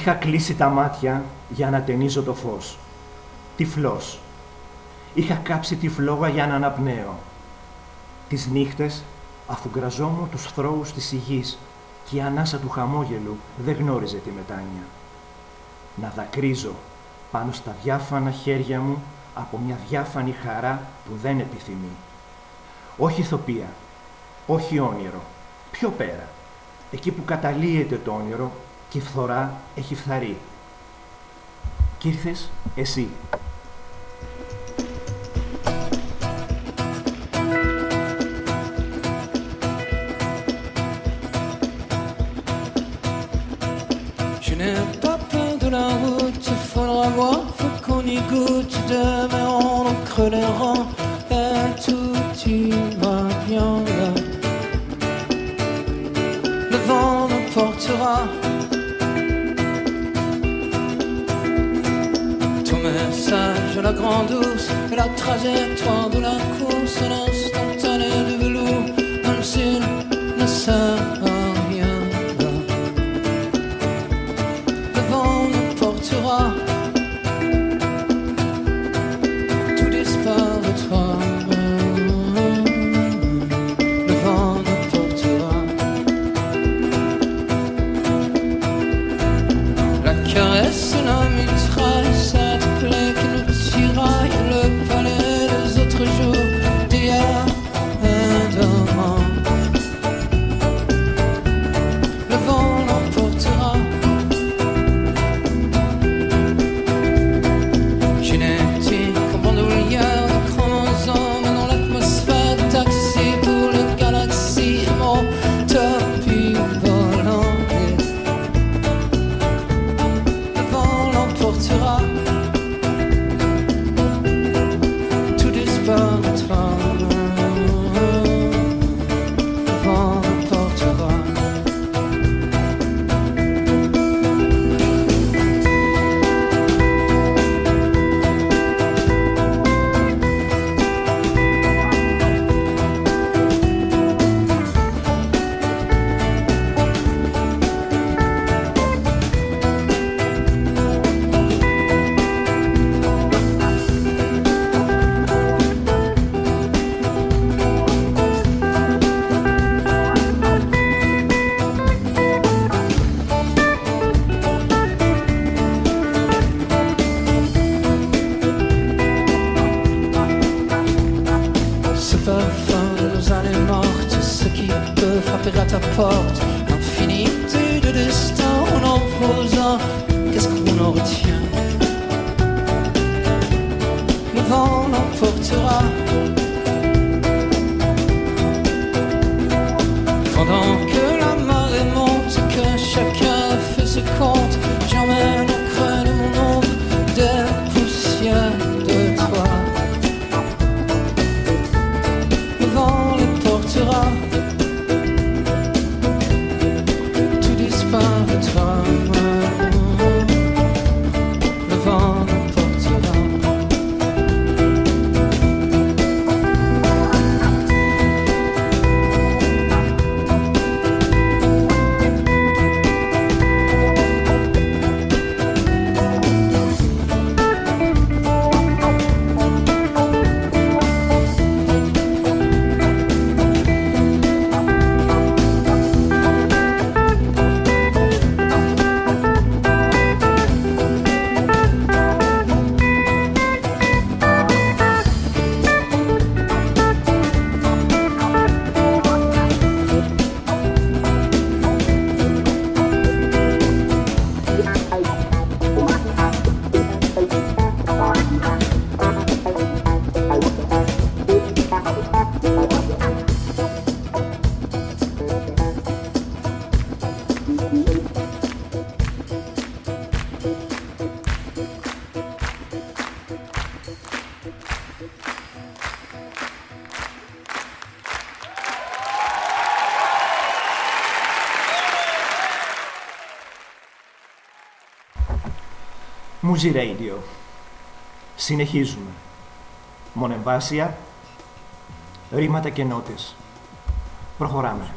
Είχα κλείσει τα μάτια για να ταινίζω το φως. Τυφλός. Είχα κάψει τη φλόγα για να αναπνέω. Τις νύχτες, αφού γκραζόμουν τους θρόους της υγής και η ανάσα του χαμόγελου δεν γνώριζε τη μετάνοια. Να δακρύζω πάνω στα διάφανα χέρια μου από μια διάφανη χαρά που δεν επιθυμεί. Όχι ηθοπία, όχι όνειρο, πιο πέρα, εκεί που καταλύεται το όνειρο και η φθορά έχει φθαρεί. Κι ήρθες εσύ. Je n'ai pas peur de la route, il faudra voir, faut qu'on y goûte. Demain on encre les rangs et tout ira bien là. Le vent nous portera. La grande ours et la trajectoire de la course, l'instantané de velours, même s'il ne sert à Pendant Muzi Radio. Συνεχίζουμε. Μονεμβάσια, ρήματα και νότες. Προχωράμε.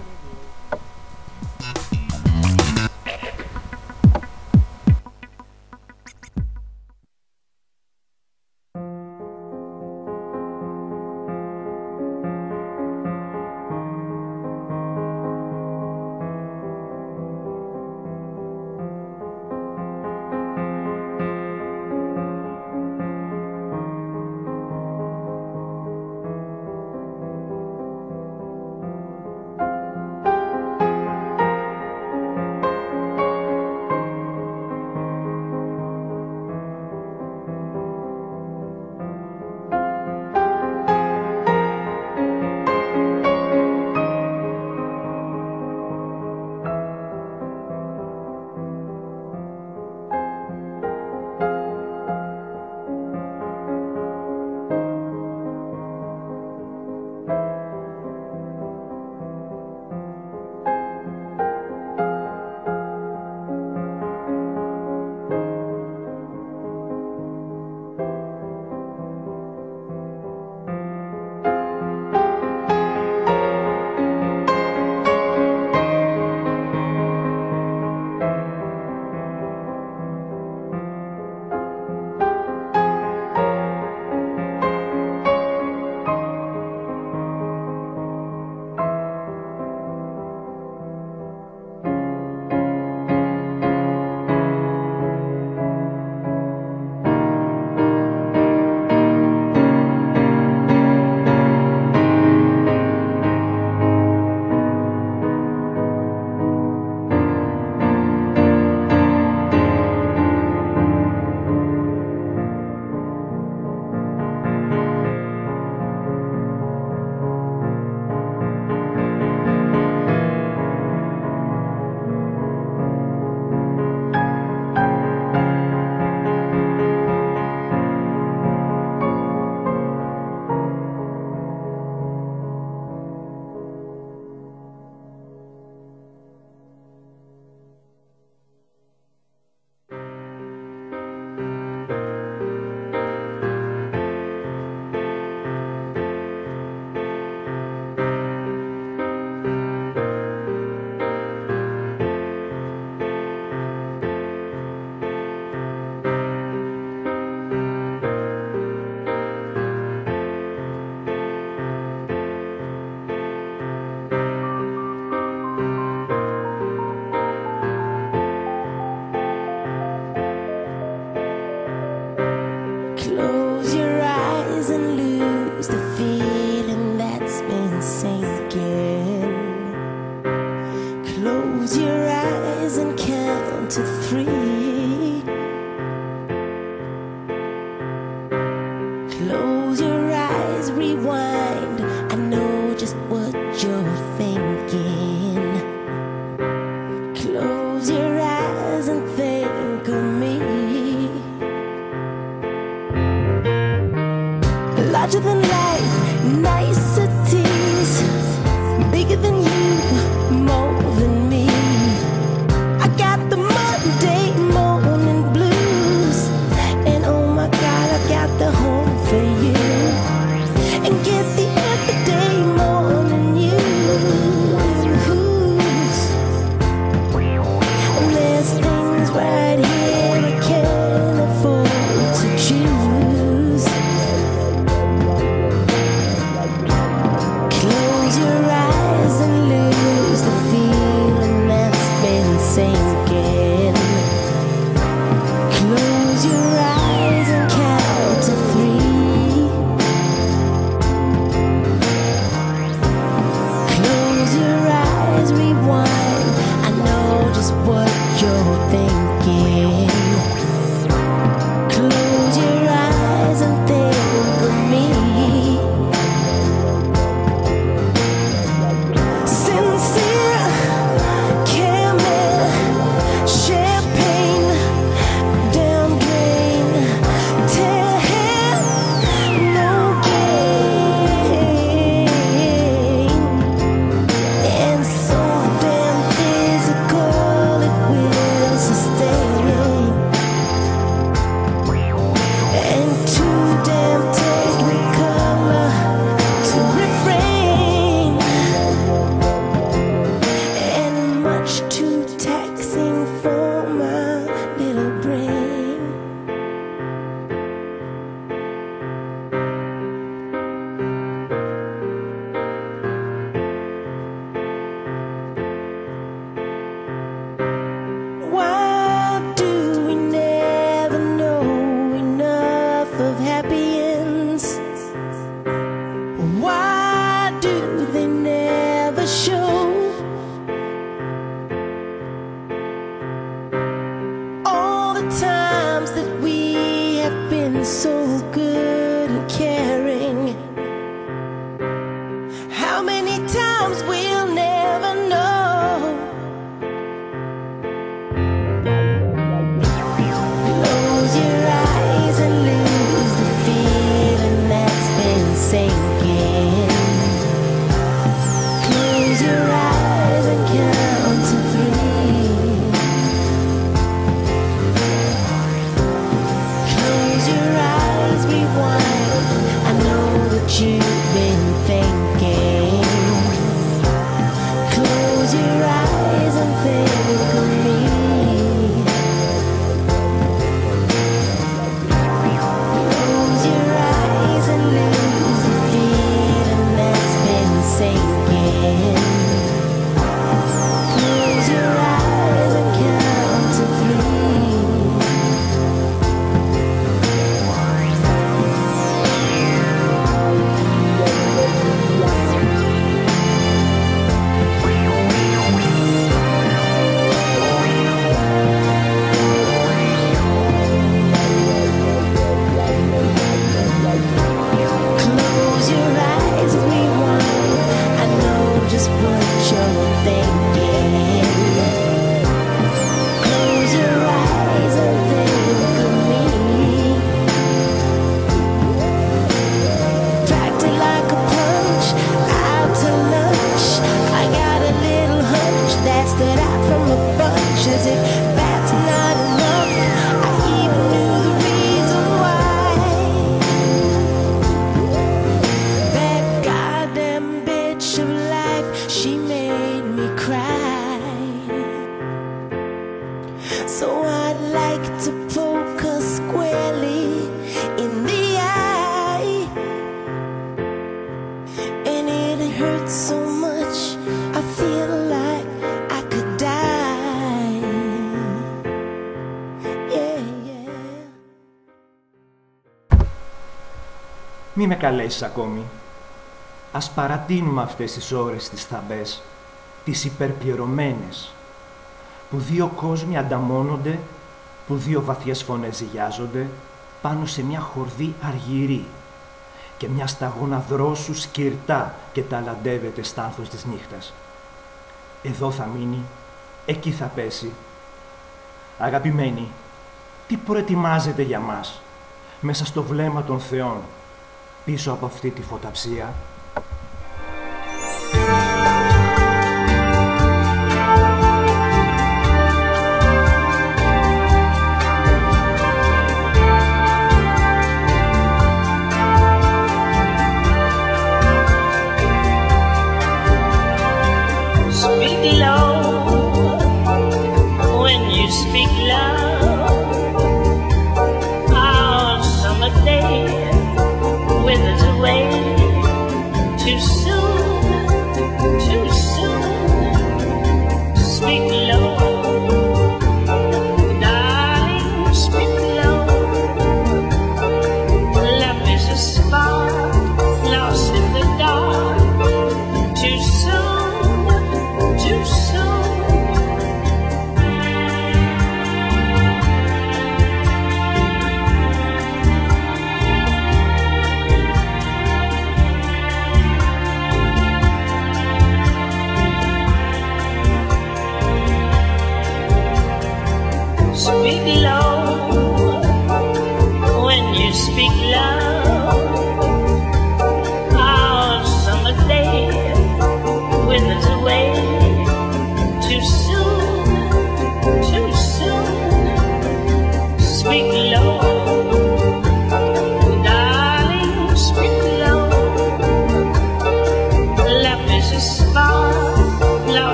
Μη με καλέσεις ακόμη. Ας παρατείνουμε αυτές τις ώρες τις θαμπές, τις υπερπληρωμένες, που δύο κόσμοι ανταμώνονται, που δύο βαθιές φωνές ζυγιάζονται πάνω σε μια χορδή αργυρή και μια σταγόνα δρόσου σκυρτά και ταλαντεύεται στάνθος της νύχτας. Εδώ θα μείνει, εκεί θα πέσει. Αγαπημένοι, τι προετοιμάζετε για μας, μέσα στο βλέμμα των θεών, πίσω από αυτή τη φωταψία.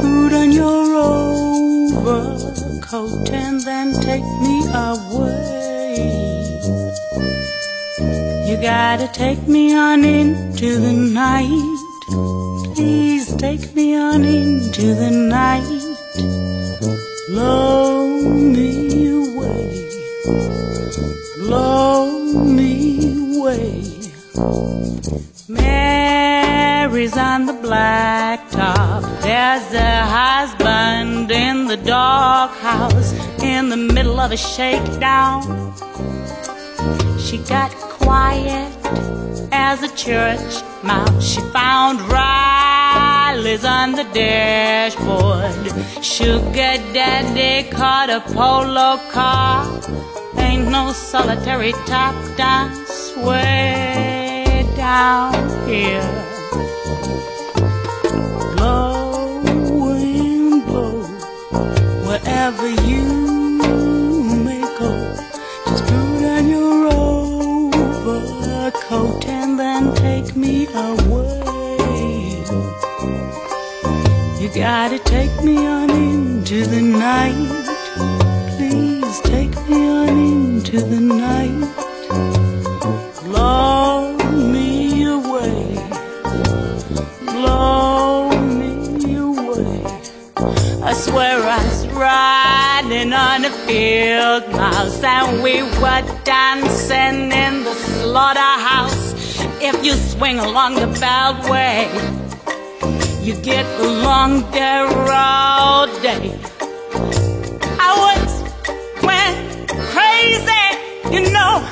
Put on your overcoat and then take me away. You gotta take me on into the night. Please take me on into the night. Blow me away. Blow me away. Mary's on the blind a husband in the doghouse in the middle of a shakedown. She got quiet as a church mouse. She found Riley's on the dashboard. Sugar Daddy caught a polo car. Ain't no solitary top dance way down here. Wherever you may go. Just put on your overcoat and then take me away. You gotta take me on into the night. Please take me on into the night. A field mouse and we were dancing in the slaughterhouse if you swing along the beltway, you get along there all day. I once went crazy, you know.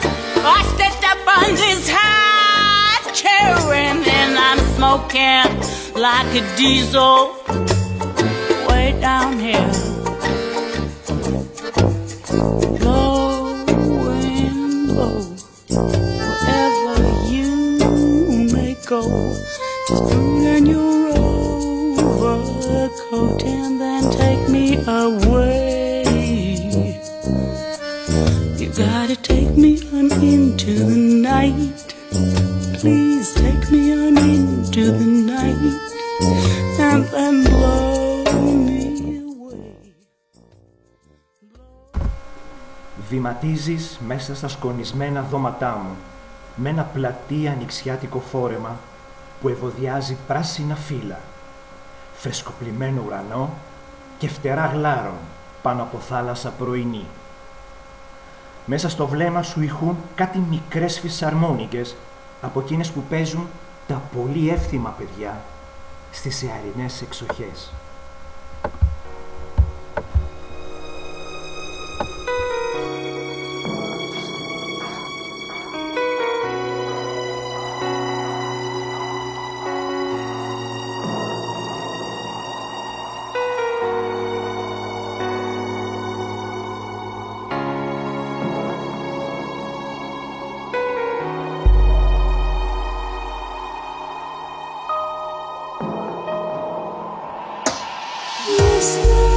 I stepped up on this high chair and I'm smoking like a diesel way down here. The night. Please take me on into the night and then blow me away. Βηματίζεις μέσα στα σκονισμένα δώματά μου με ένα πλατή ανοιξιάτικο φόρεμα που ευωδιάζει πράσινα φύλλα, φρεσκοπλημένο ουρανό και φτερά γλάρων πάνω από θάλασσα πρωινή. Μέσα στο βλέμμα σου ηχούν κάτι μικρές φυσαρμόνικες από εκείνες που παίζουν τα πολύ εύθυμα παιδιά στις εαρινές εξοχές. this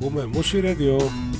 ごめん、もしレディオ。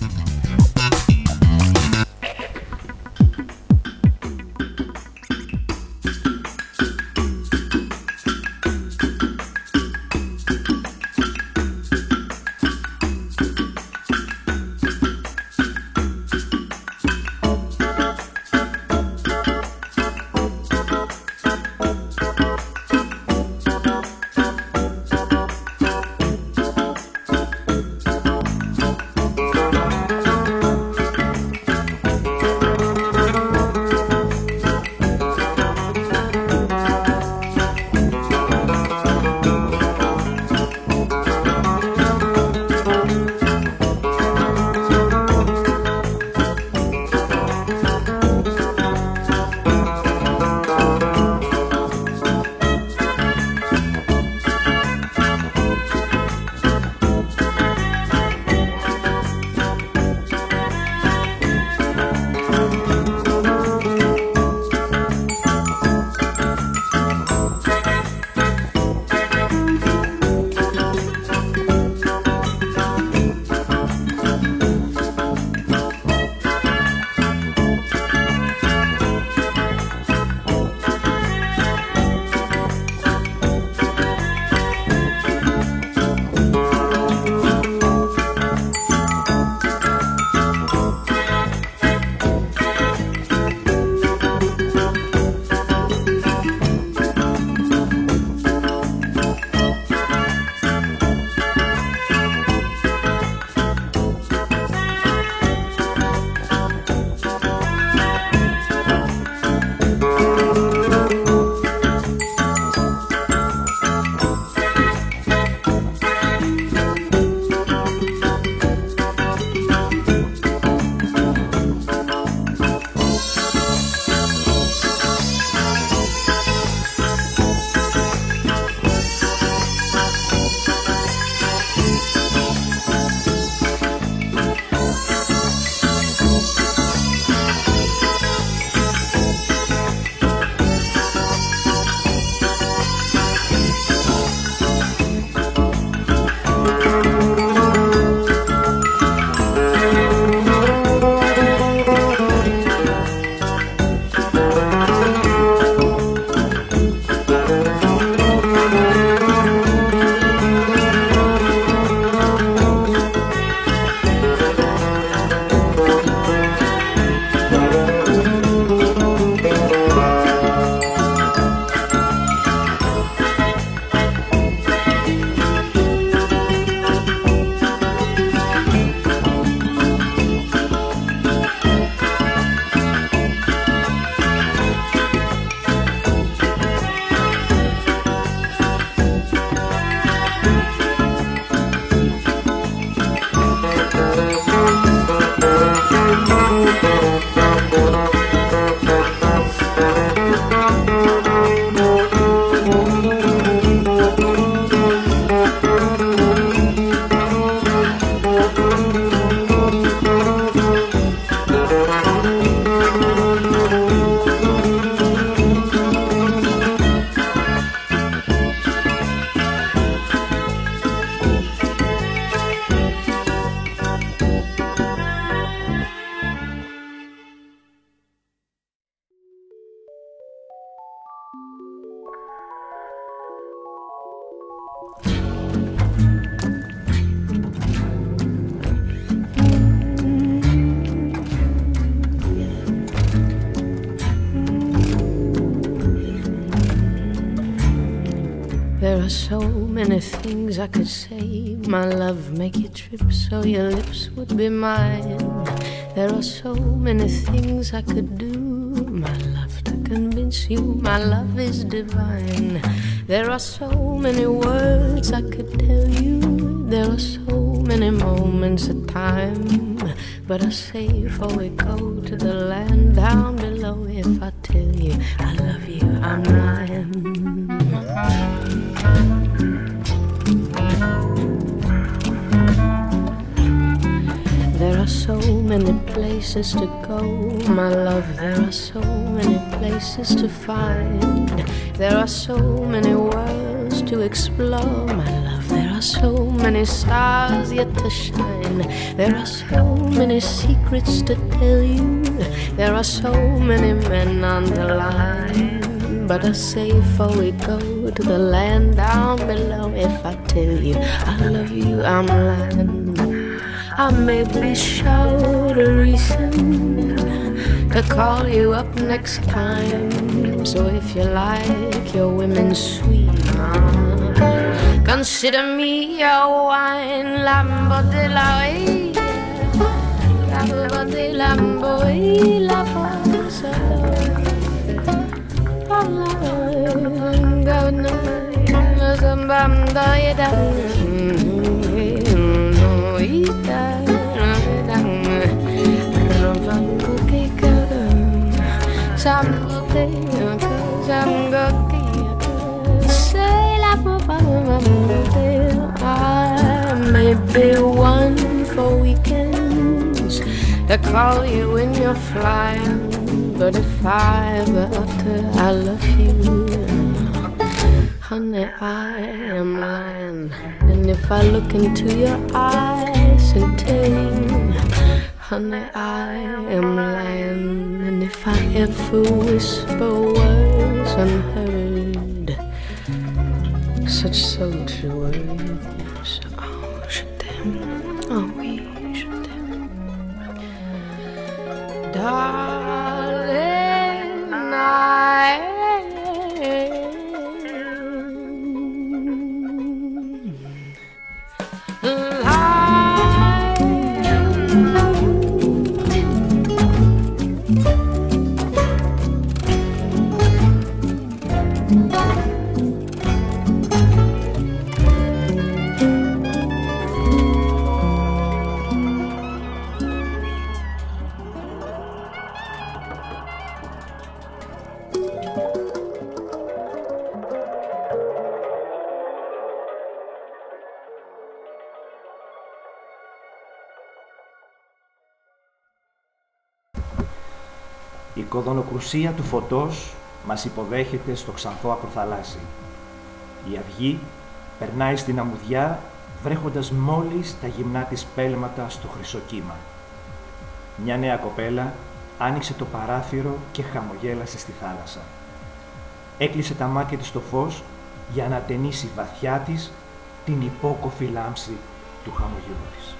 Say. My love, make you trip so your lips would be mine. There are so many things I could do. My love, to convince you my love is divine. There are so many words I could tell you. There are so many moments of time. But I say before we go to the land down below, if I tell you I love you, I'm lying. So many places to go, my love. There are so many places to find. There are so many worlds to explore, my love. There are so many stars yet to shine. There are so many secrets to tell you. There are so many men on the line. But I say before we go to the land down below, if I tell you I love you, I'm lying. I may be short a reason to call you up next time. So if you like your women sweet, consider me your wine, Lambo de la Lambo de Lambo, Lambo, Maybe one for weekends to call you when you're flying. But if I ever utter I love you, honey, I am lying. If I look into your eyes and tell honey, I am lying. And if I ever whisper words unheard, such sultry words, oh, je t'aime, oh oui, je t'aime. Darling, I Η κοδονοκρουσία του φωτός μας υποδέχεται στο ξανθό ακροθαλάσσι. Η αυγή περνάει στην αμμουδιά βρέχοντας μόλις τα γυμνά της πέλματα στο χρυσό κύμα. Μια νέα κοπέλα άνοιξε το παράθυρο και χαμογέλασε στη θάλασσα. Έκλεισε τα μάτια της στο φως για να ταινίσει βαθιά της την υπόκοφη λάμψη του χαμογελού της.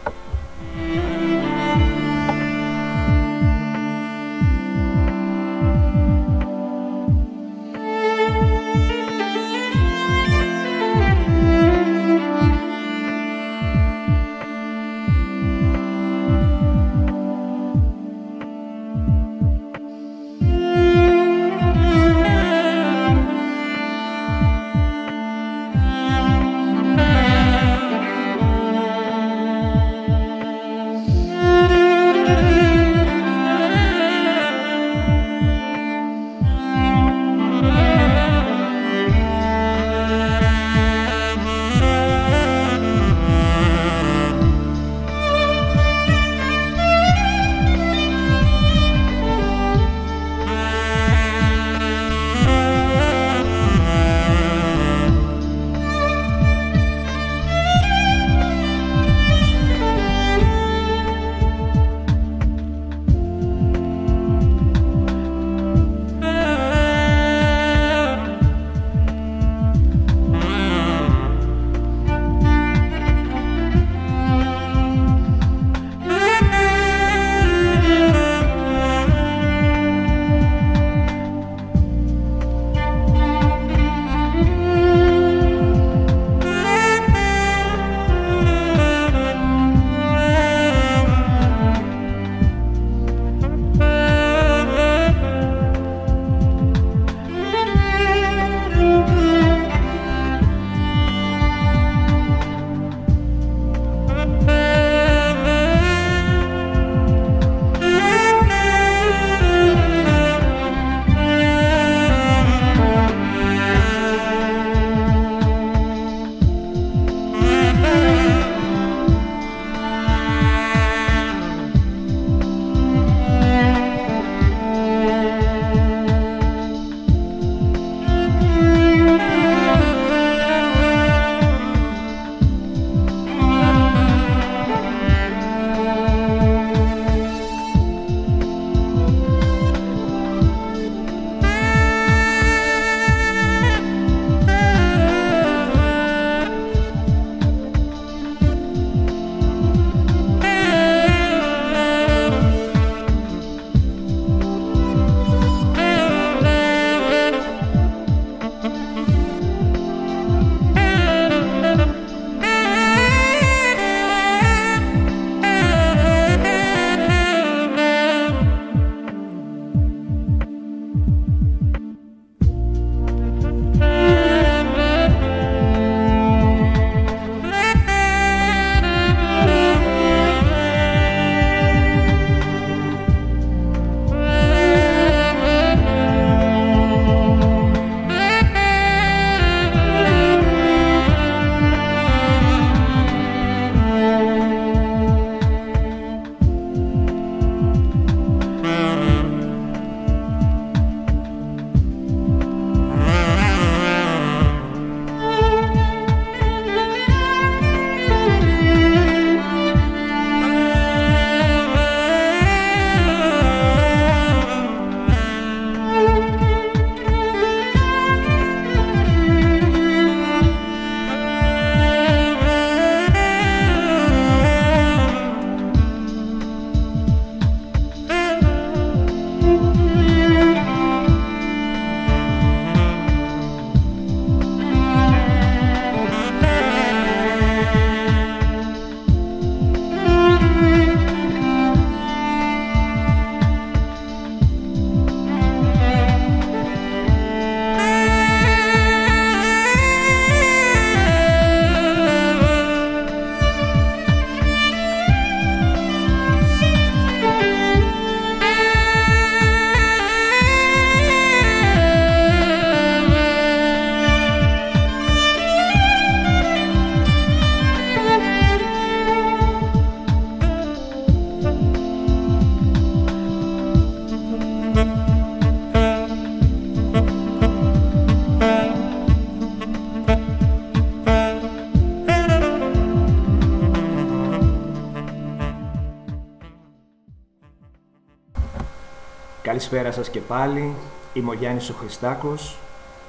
Καλησπέρα σας και πάλι. Είμαι ο Γιάννης ο Χριστάκος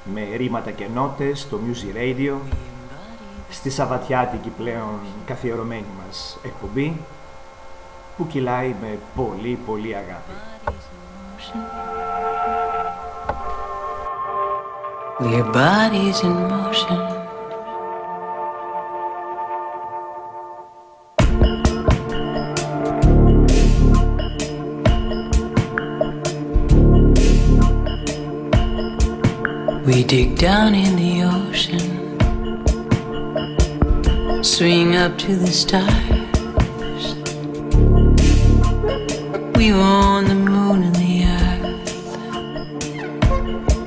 με ρήματα και νότες στο Music Radio στη Σαββατιάτικη πλέον καθιερωμένη μας εκπομπή που κυλάει με πολύ πολύ αγάπη. Your body's in motion. Up to the stars. We own the moon and the earth.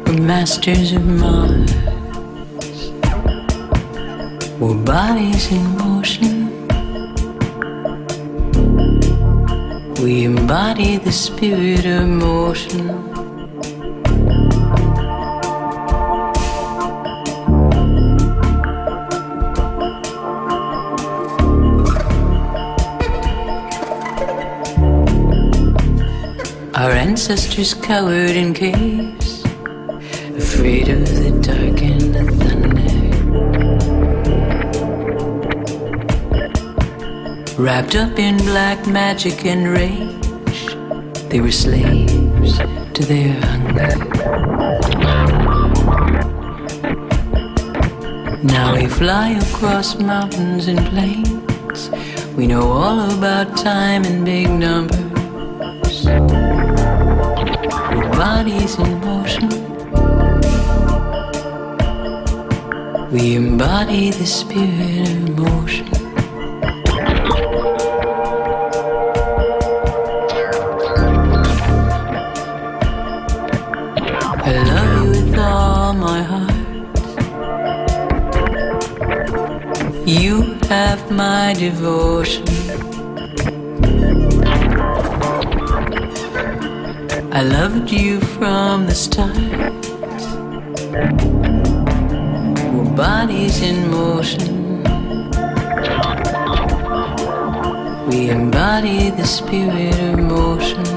We're masters of Mars. We're bodies in motion. We embody the spirit of motion. Ancestors cowered in caves, afraid of the dark and the thunder. Wrapped up in black magic and rage, they were slaves to their hunger. Now we fly across mountains and plains. We know all about time and big numbers. Bodies in motion. We embody the spirit of motion. I love you with all my heart. You have my devotion. Loved you from the start. We're bodies in motion. We embody the spirit of motion.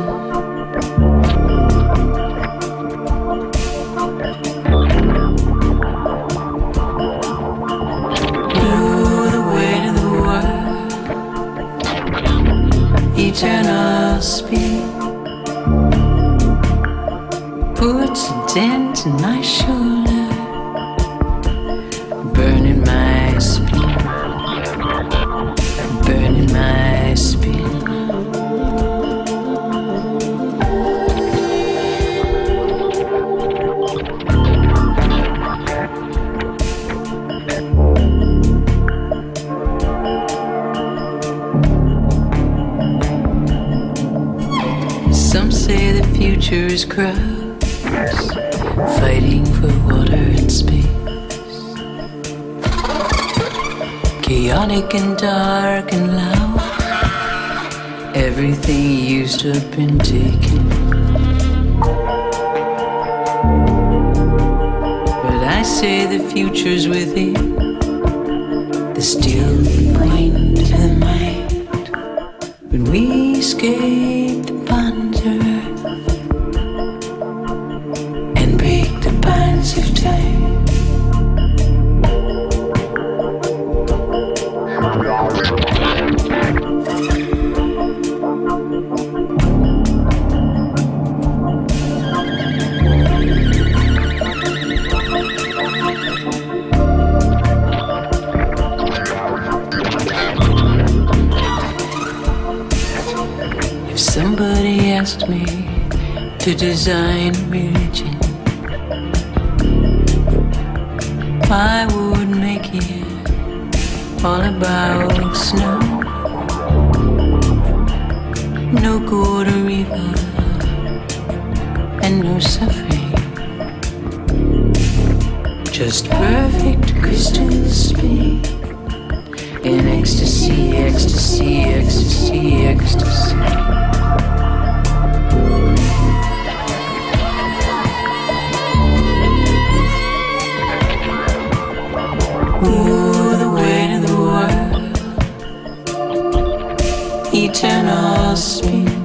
Ooh, the way to the world, eternal speed.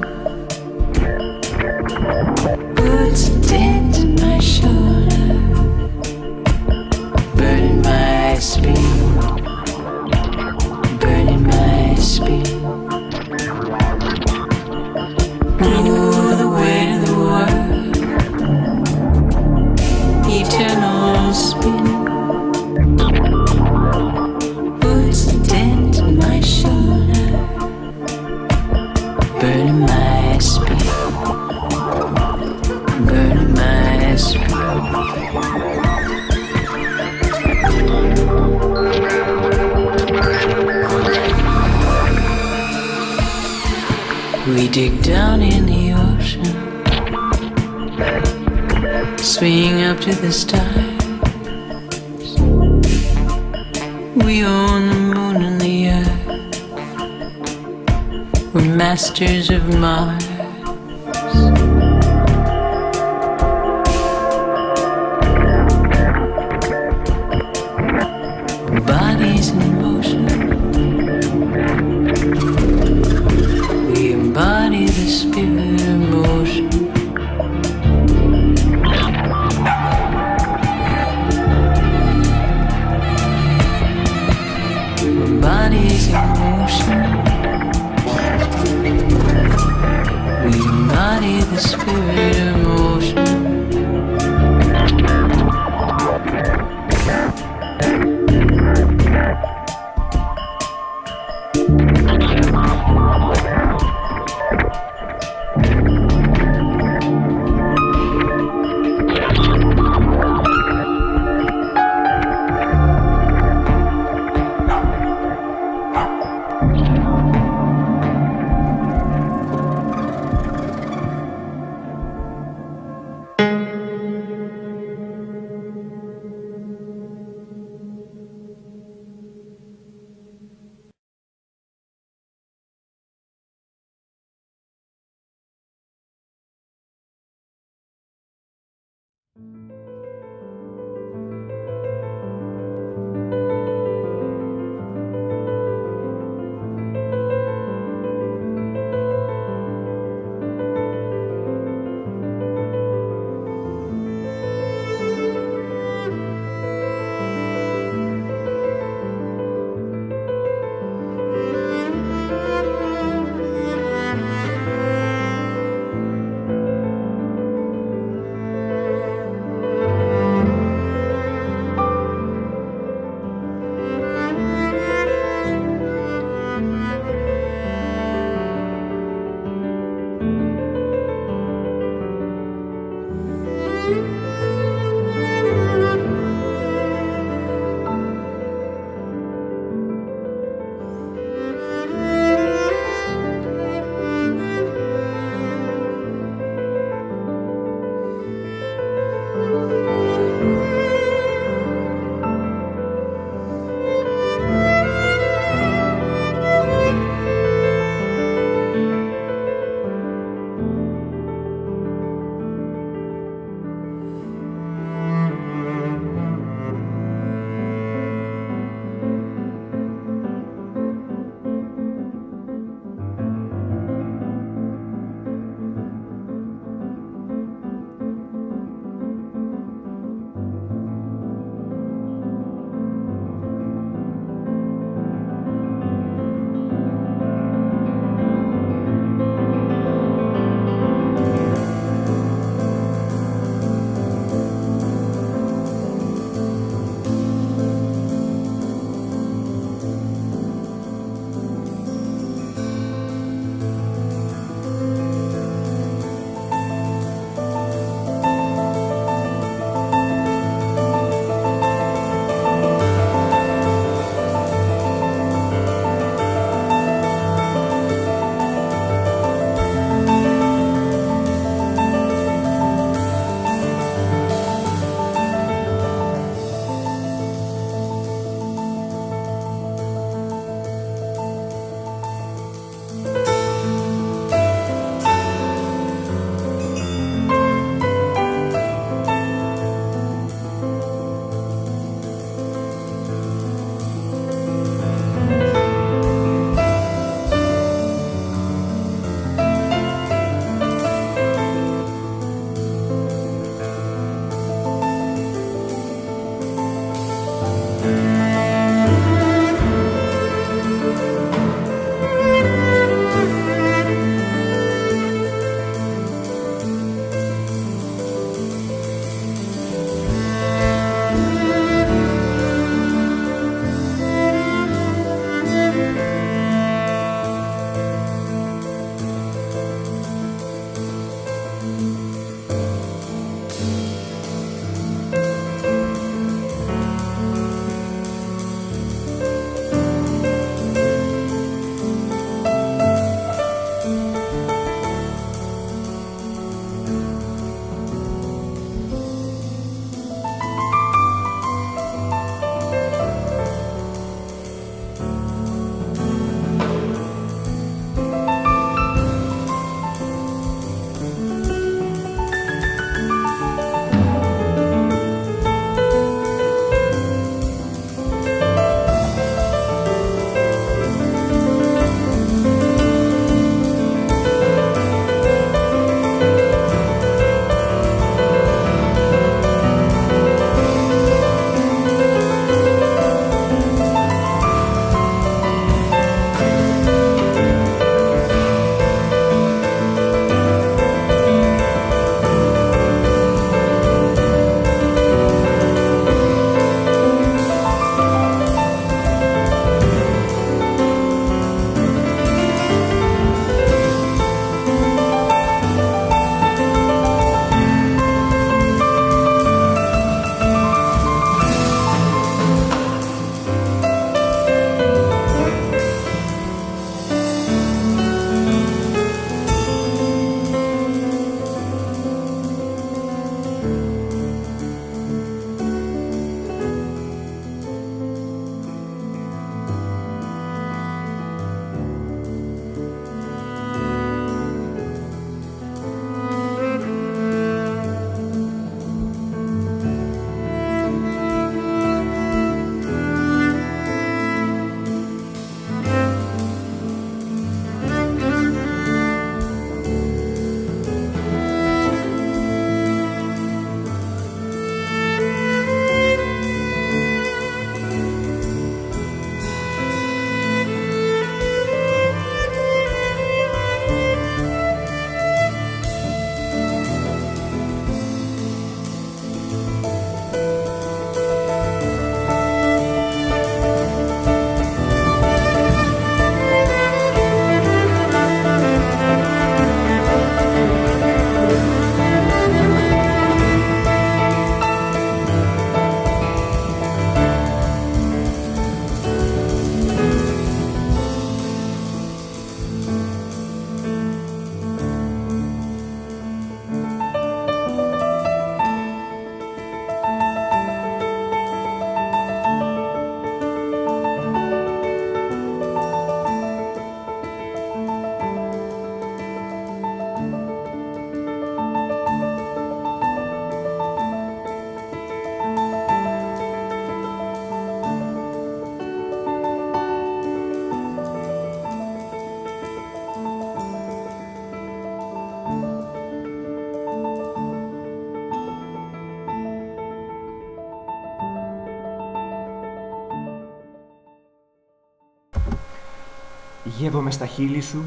Γεύομαι στα χείλη σου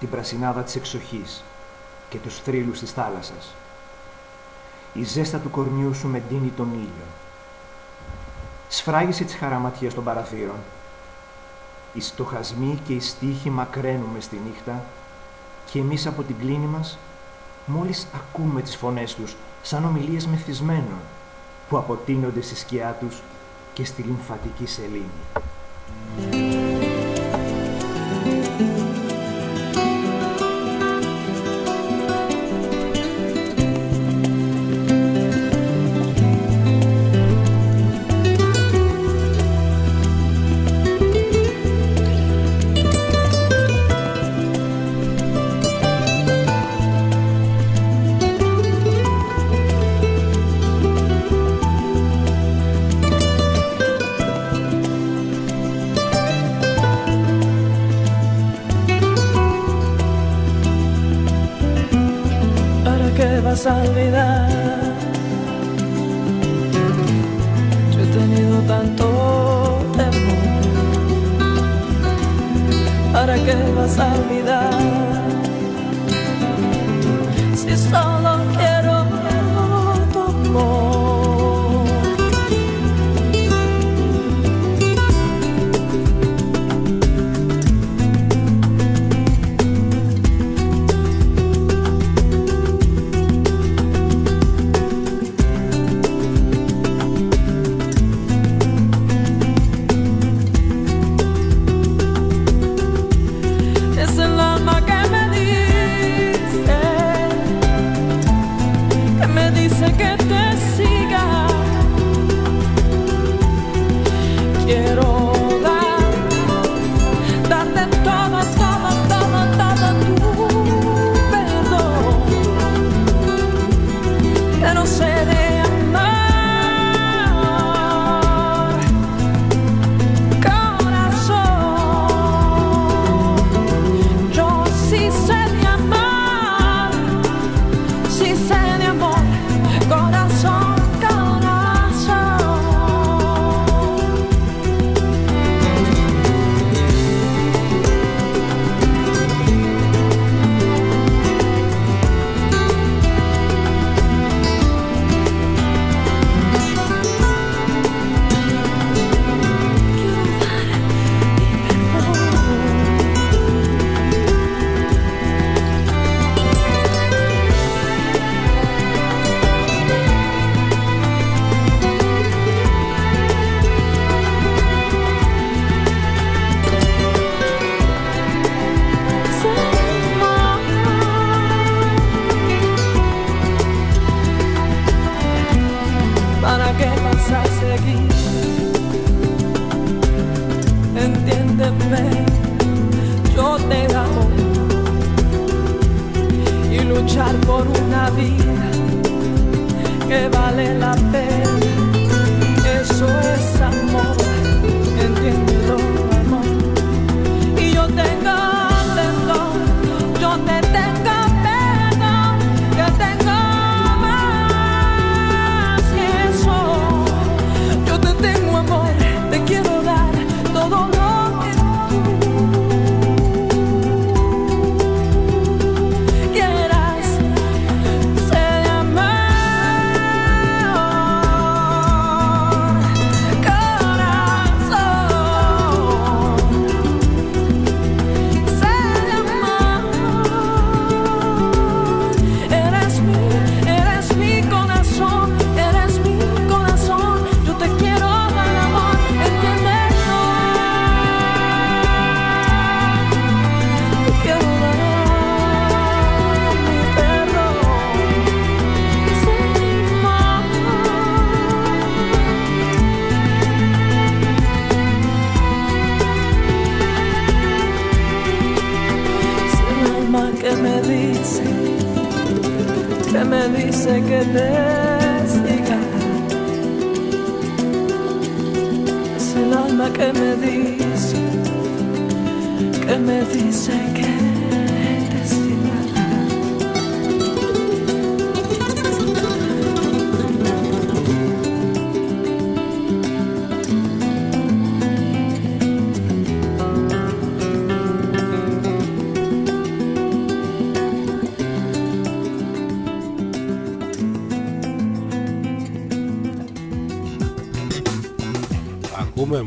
την πρασινάδα της εξοχής και τους θρύλους της θάλασσας. Η ζέστα του κορμιού σου με ντύνει τον ήλιο. Σφράγισε τις χαραματιές των παραθύρων. Οι στοχασμοί και οι στίχοι μακραίνουμε στη νύχτα και εμείς από την κλίνη μας μόλις ακούμε τις φωνές τους σαν ομιλίες μεθυσμένων που αποτείνονται στη σκιά τους και στη λιμφατική σελήνη.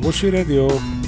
Bushi é Radio.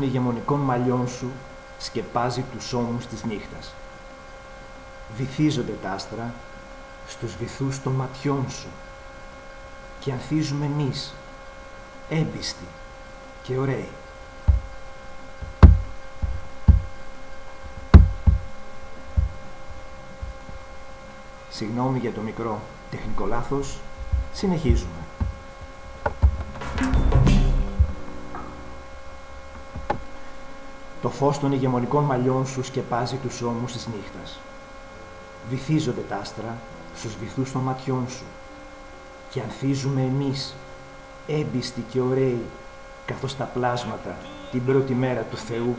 Των ηγεμονικών μαλλιών σου σκεπάζει τους ώμους της νύχτας. Βυθίζονται τα άστρα στους βυθούς των ματιών σου και ανθίζουμε εμείς, έμπιστοι και ωραίοι. Συγγνώμη για το μικρό τεχνικό λάθος, συνεχίζουμε. Το φως των ηγεμονικών μαλλιών σου σκεπάζει τους ώμους της νύχτας. Βυθίζονται τα άστρα στους βυθούς των ματιών σου και ανθίζουμε εμείς, έμπιστοι και ωραίοι, καθώς τα πλάσματα την πρώτη μέρα του Θεού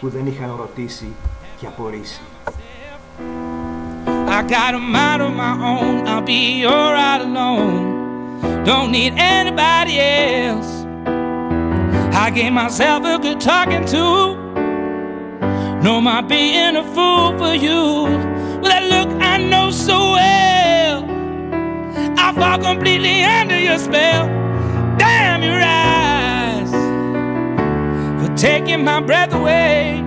που δεν είχαν ρωτήσει και απορρίσει. I got a mind of my own, I'll be alright alone. Don't need anybody else. I gave myself a good talking to. No, my being a fool for you. With that look I know so well. I fall completely under your spell. Damn your eyes for taking my breath away,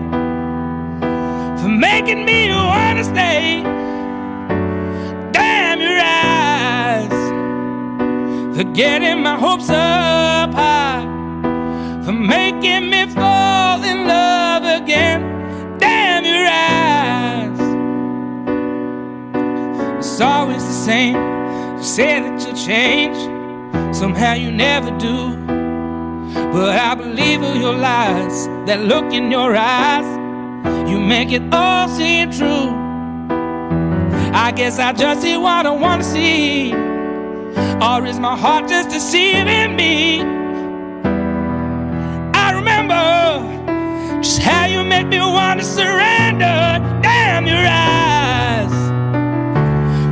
for making me wanna stay. Damn your eyes for getting my hopes up high, for making me fall It's always the same. You say that you'll change, somehow you never do. But I believe all your lies, that look in your eyes, you make it all seem true. I guess I just see what I wanna see, or is my heart just deceiving me? I remember just how you make me wanna surrender. Damn your eyes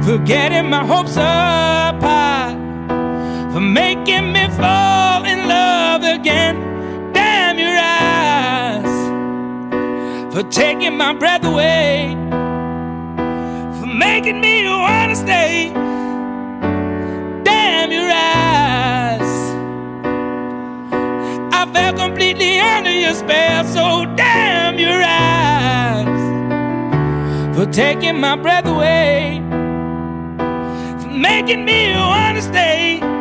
for getting my hopes up high, for making me fall in love again. Damn your eyes for taking my breath away, for making me wanna stay. Damn your eyes. I fell completely under your spell, so damn your eyes for taking my breath away, making me wanna stay.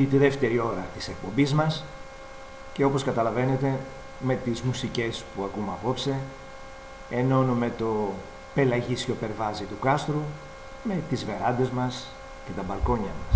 Ήδη τη δεύτερη ώρα της εκπομπής μας και όπως καταλαβαίνετε με τις μουσικές που ακούμε απόψε ενώνουμε το πελαγίσιο περβάζι του κάστρου με τις βεράντες μας και τα μπαλκόνια μας.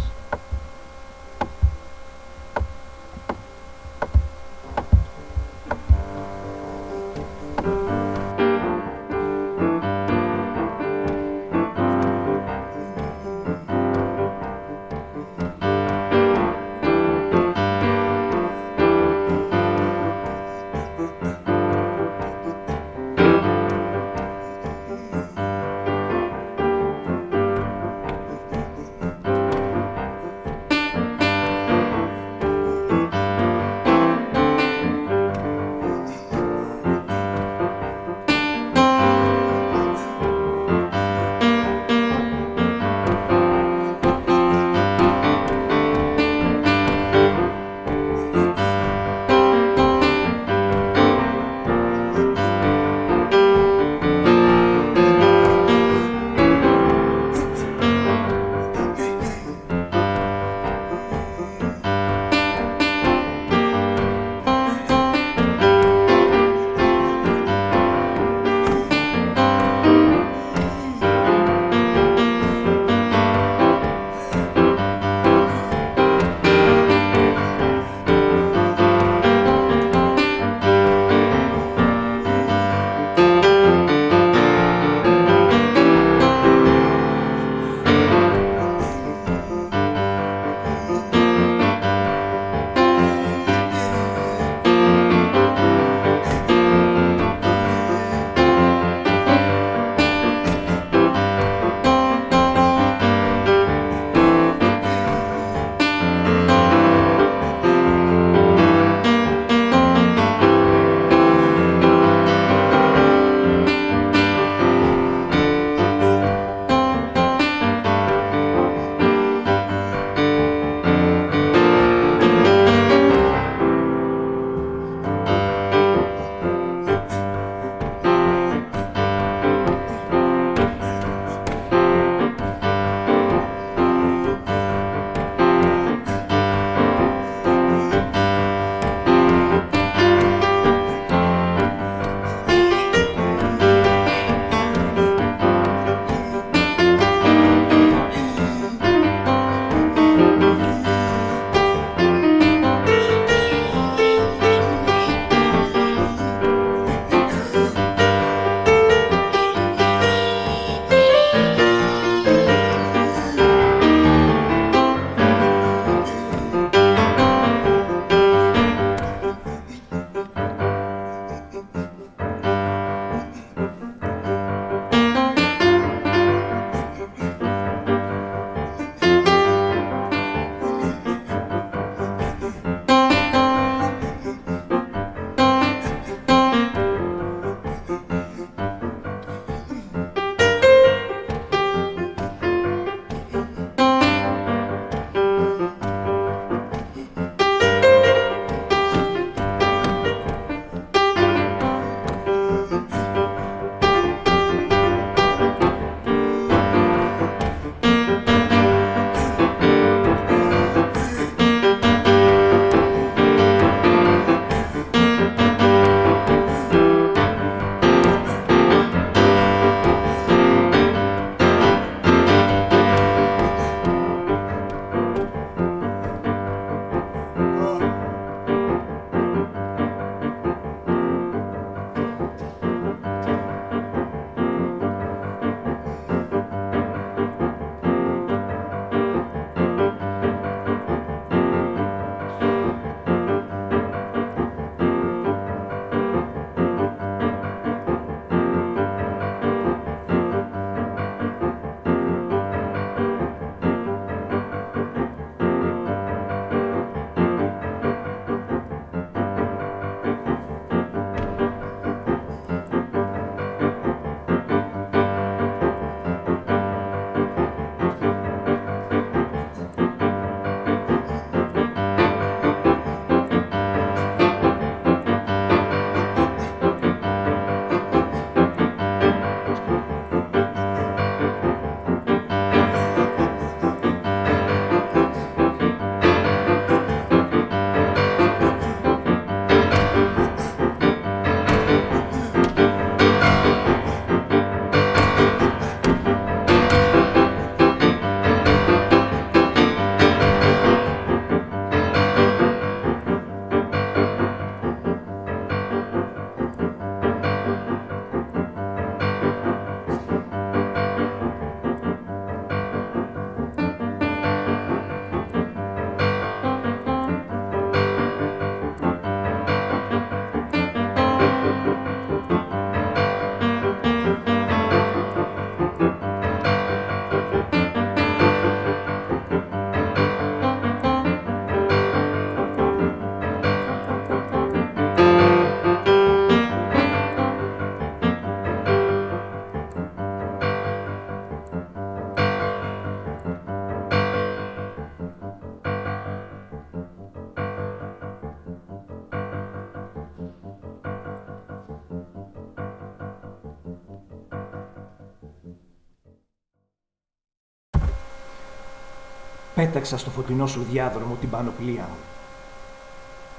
Πέταξα στο φωτεινό σου διάδρομο την πανοπλία μου.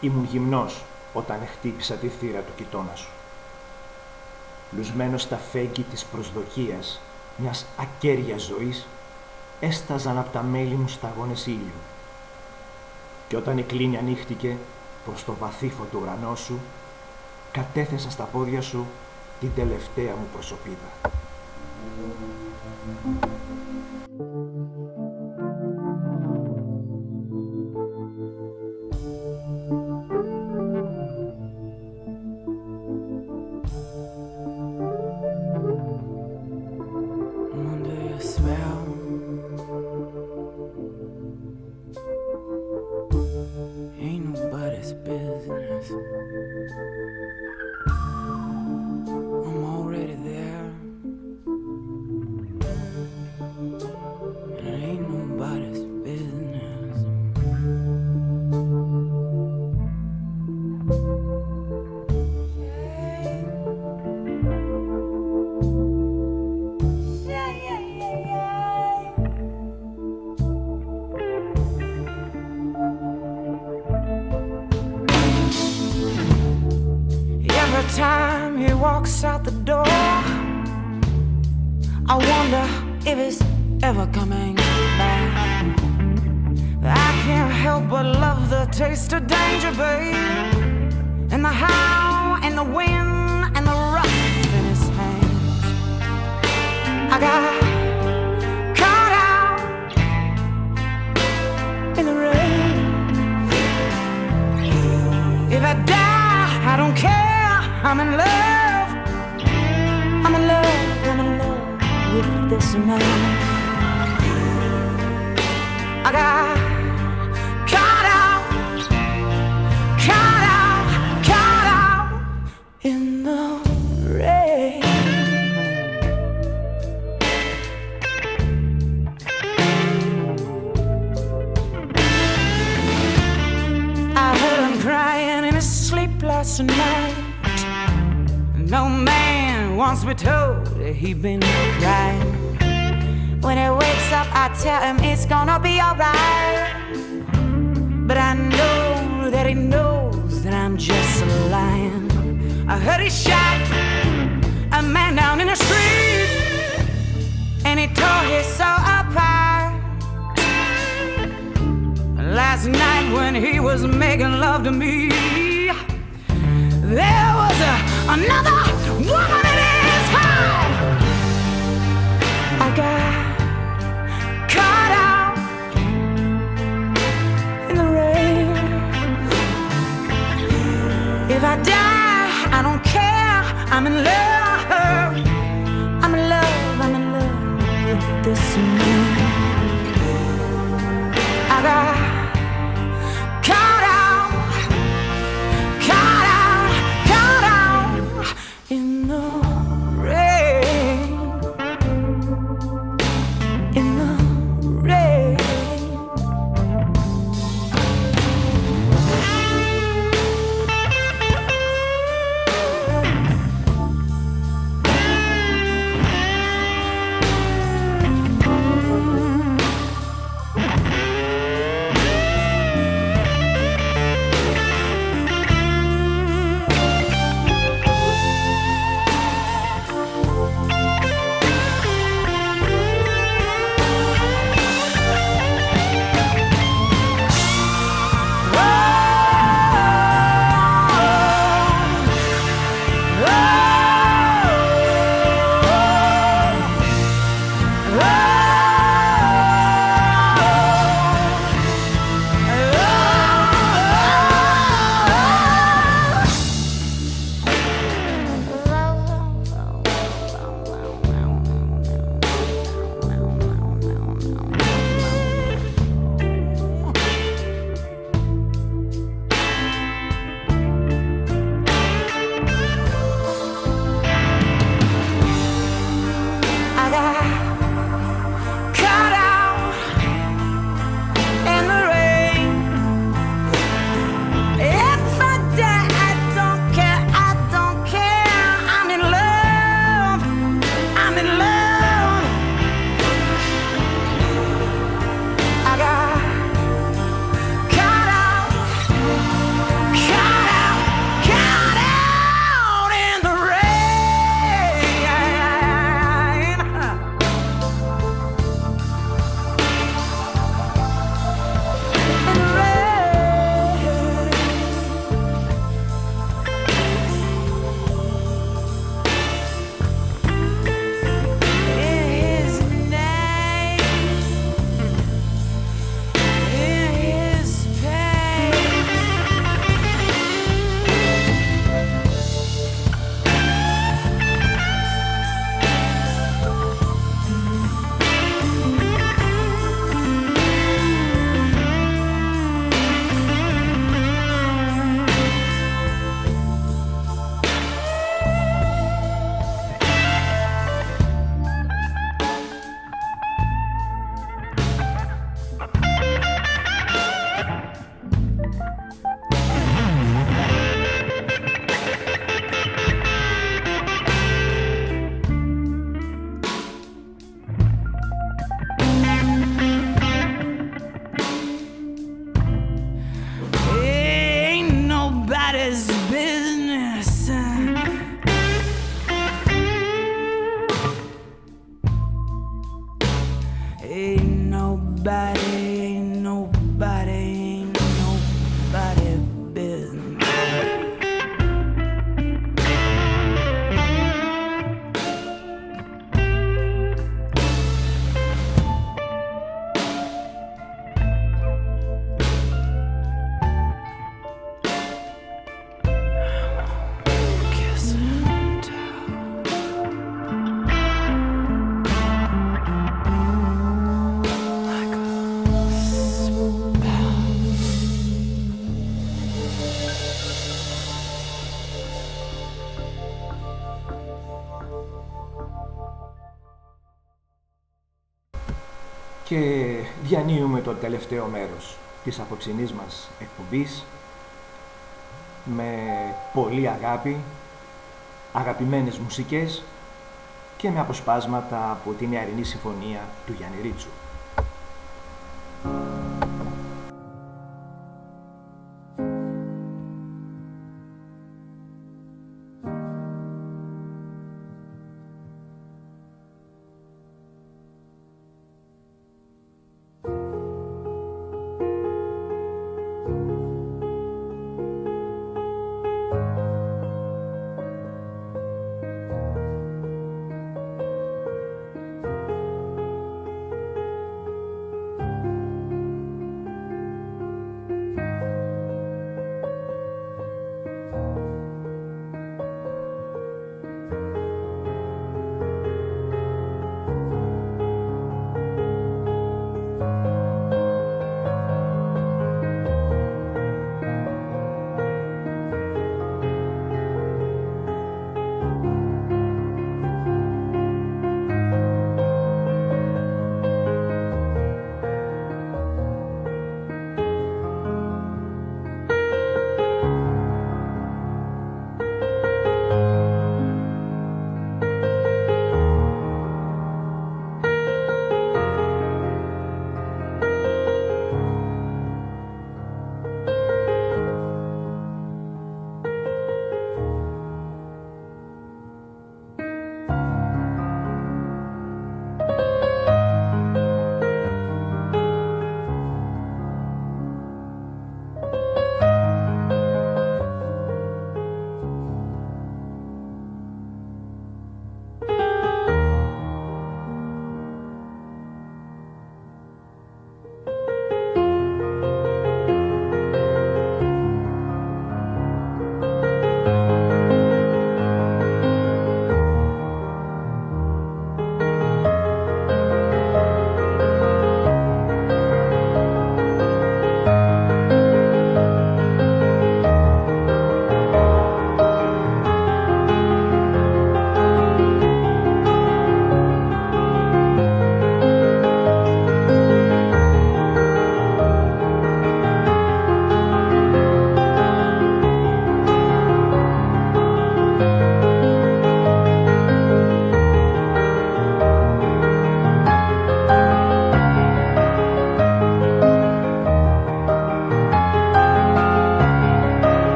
Ήμουν γυμνός όταν χτύπησα τη θύρα του κοιτώνα σου. Λουσμένος στα φέγγι της προσδοκίας μιας ακέριας ζωής έσταζαν από τα μέλη μου σταγόνες ήλιου. Και όταν η κλίνη ανοίχτηκε προς το βαθύφο του ουρανό σου, κατέθεσα στα πόδια σου την τελευταία μου προσωπίδα. walks out the door, I wonder if it's ever coming back. I can't help but love the taste of danger, babe. And the how, and the wind, and the rough in his hands. I got. If I die, I don't care. I'm in love. this man. I got caught out, caught out, caught out in the rain. I heard him crying in his sleep last night. No man wants me told he been crying. When he wakes up, I tell him it's gonna be alright. But I know that he knows that I'm just lying. I heard he shot a man down in the street, and he tore his soul apart. Last night when he was making love to me, there was a, another woman. out in the rain. If I die, I don't care. I'm in love. Διανύουμε το τελευταίο μέρος της απόψινής μας εκπομπής με πολύ αγάπη, αγαπημένες μουσικές και με αποσπάσματα από την Ιαρινή Συμφωνία του Γιάννη Ρίτσου.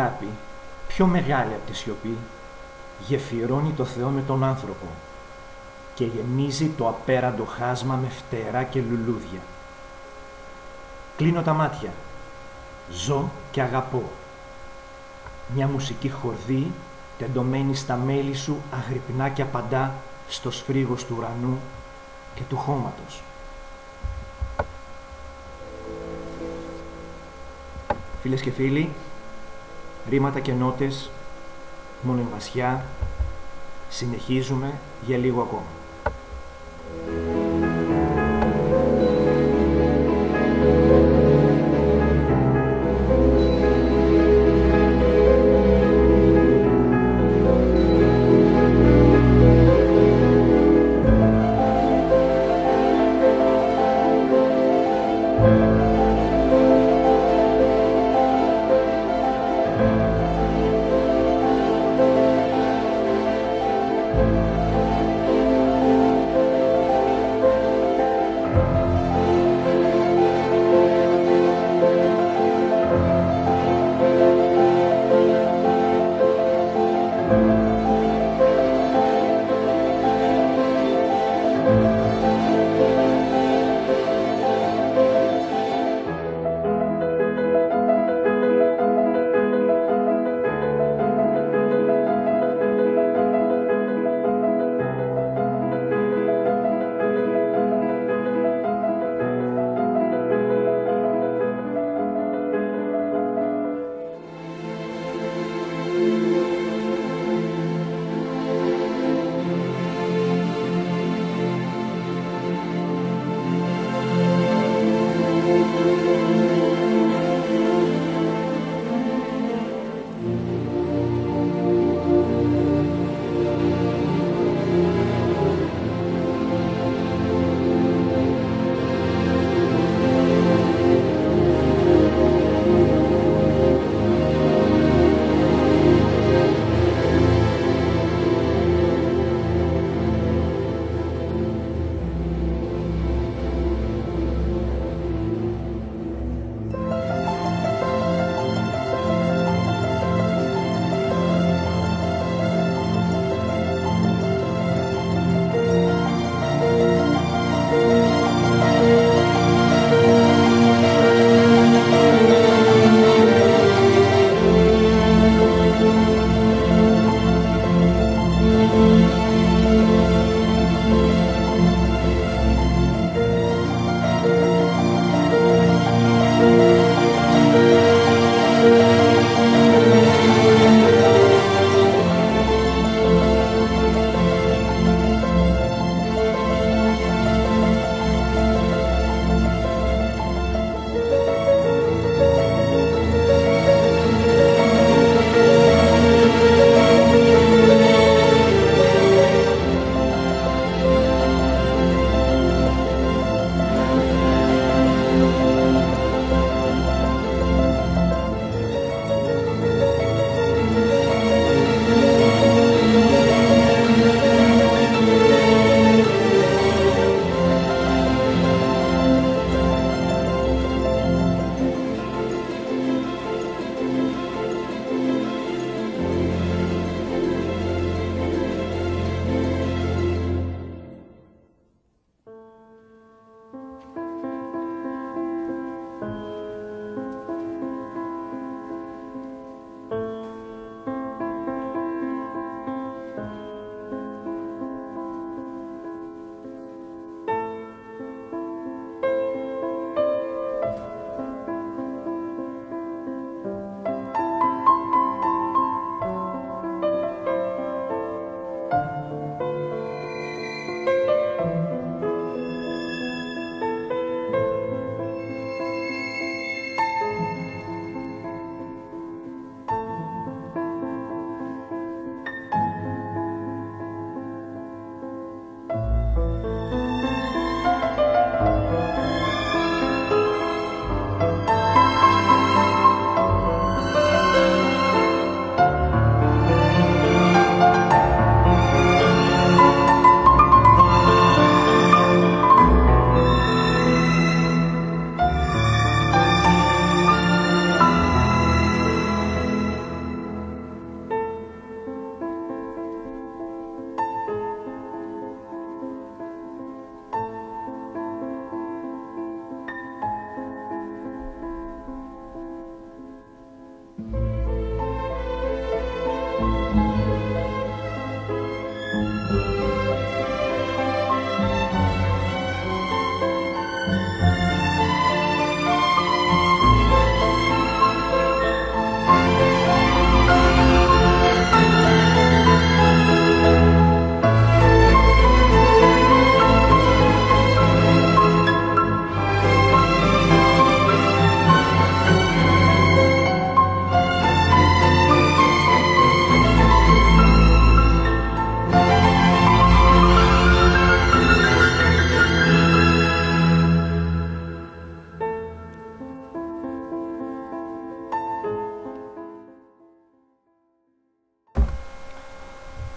Αγάπη, πιο μεγάλη από τη σιωπή, γεφυρώνει το Θεό με τον άνθρωπο και γεμίζει το απέραντο χάσμα με φτερά και λουλούδια. Κλείνω τα μάτια. Ζω και αγαπώ. Μια μουσική χορδή τεντωμένη στα μέλη σου αγρυπνά και απαντά στο σφρίγος του ουρανού και του χώματος. Φίλες και φίλοι, ρήματα και νότες, μονεμβασιά, συνεχίζουμε για λίγο ακόμα.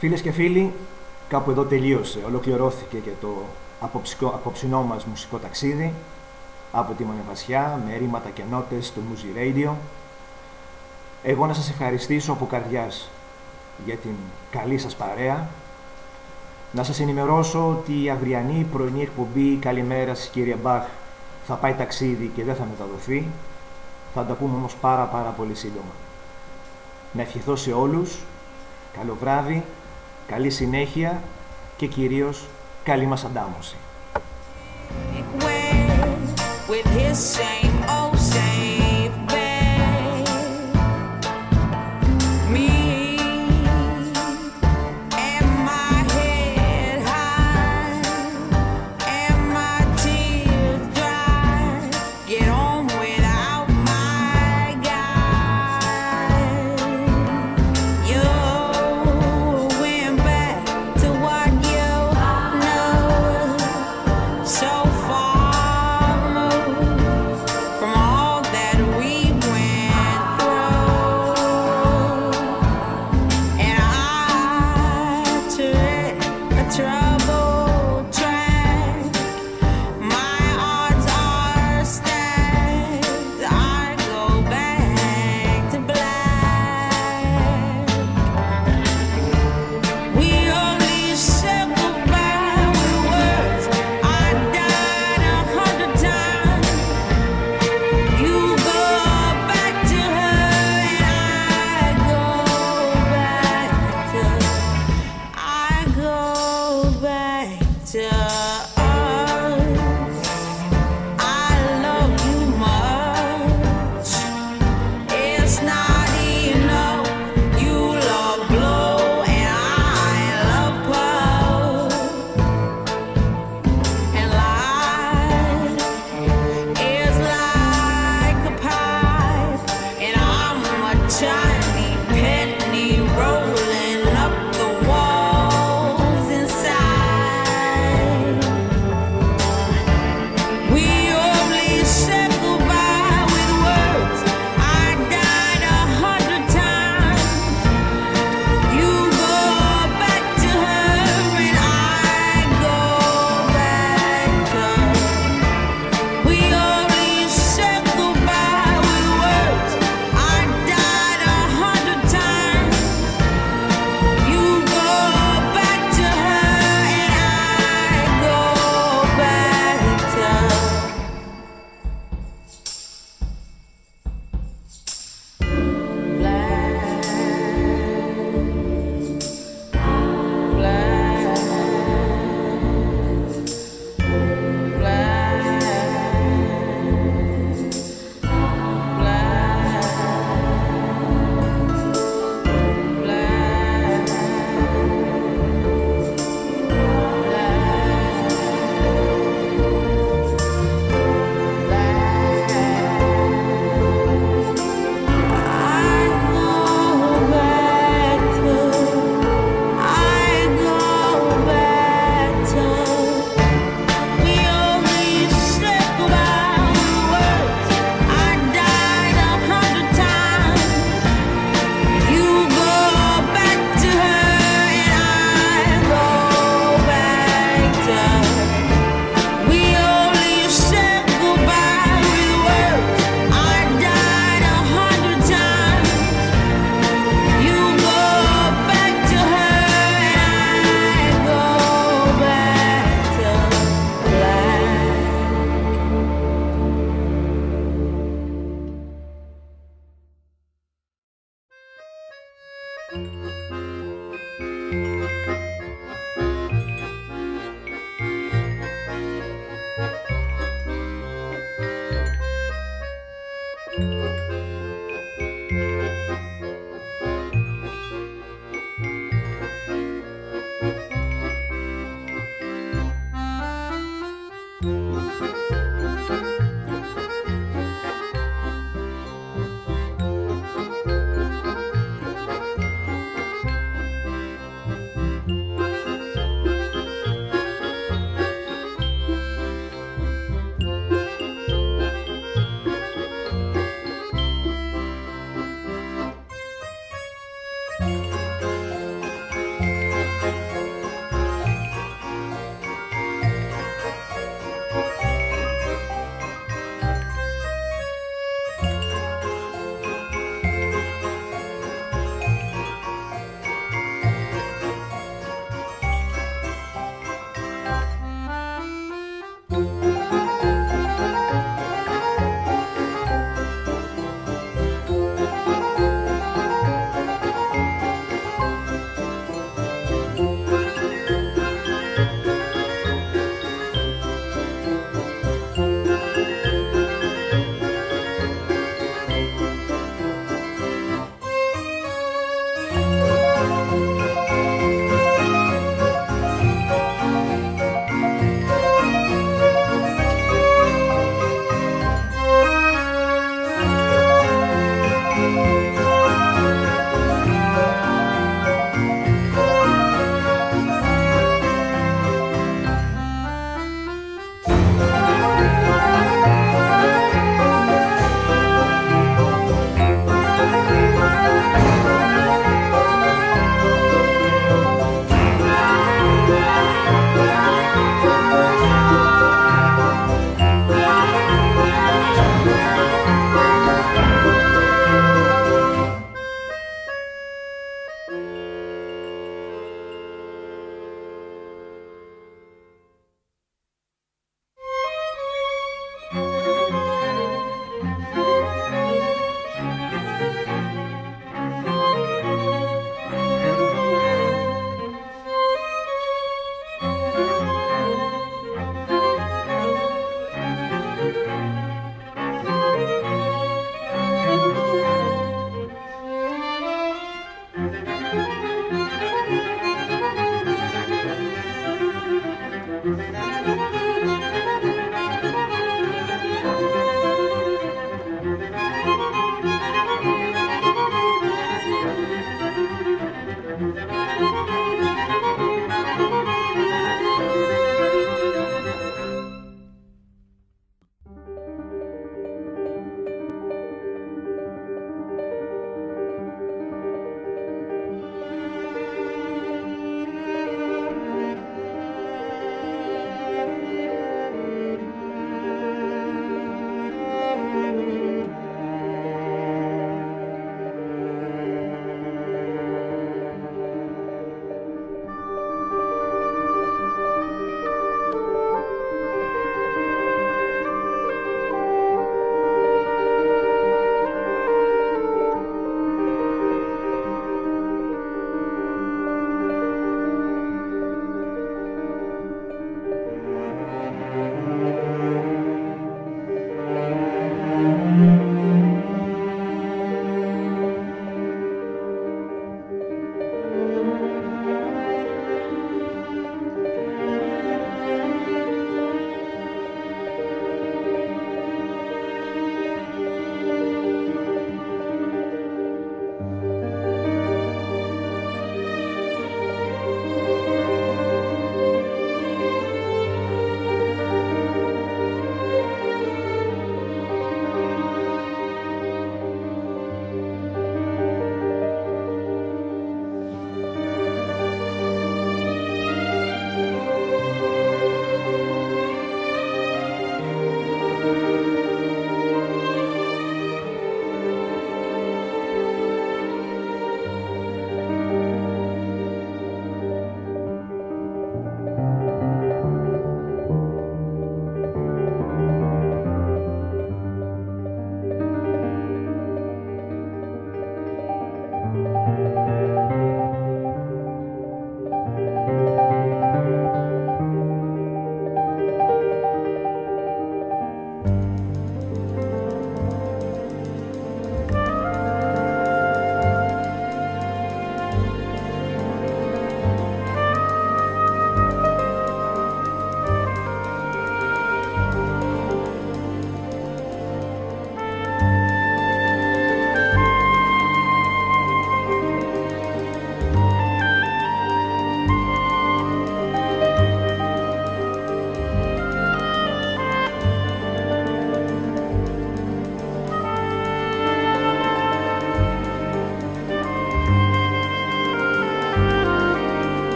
Φίλες και φίλοι, κάπου εδώ τελείωσε, ολοκληρώθηκε και το απόψινό μας μουσικό ταξίδι από τη Μονεβασιά με ρήματα και νότες στο Musi Radio. Εγώ να σας ευχαριστήσω από καρδιάς για την καλή σας παρέα. Να σας ενημερώσω ότι η αυριανή πρωινή εκπομπή «Καλημέρας σας κύριε Μπαχ» θα πάει ταξίδι και δεν θα μεταδοθεί. Θα τα πούμε όμως πάρα πάρα πολύ σύντομα. Να ευχηθώ σε όλους, καλό βράδυ, καλή συνέχεια και κυρίως καλή μας αντάμωση.